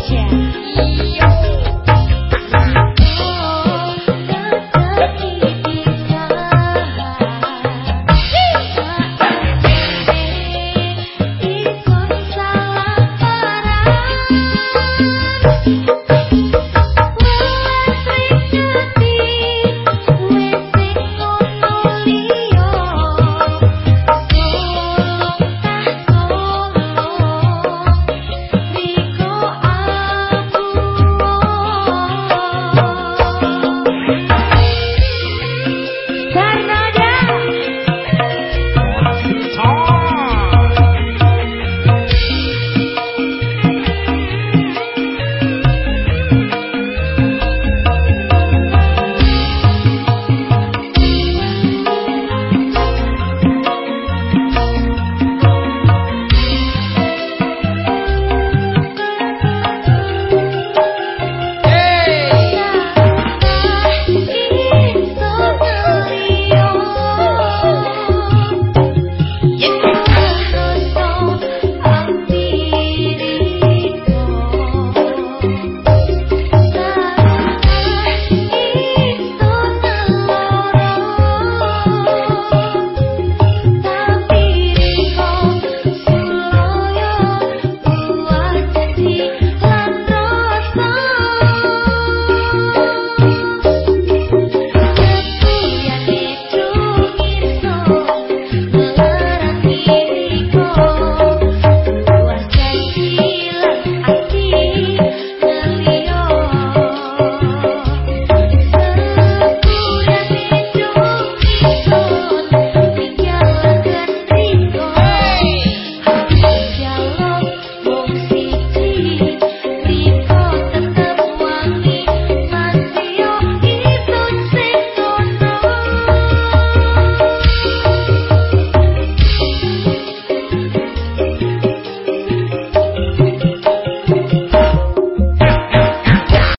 钱。一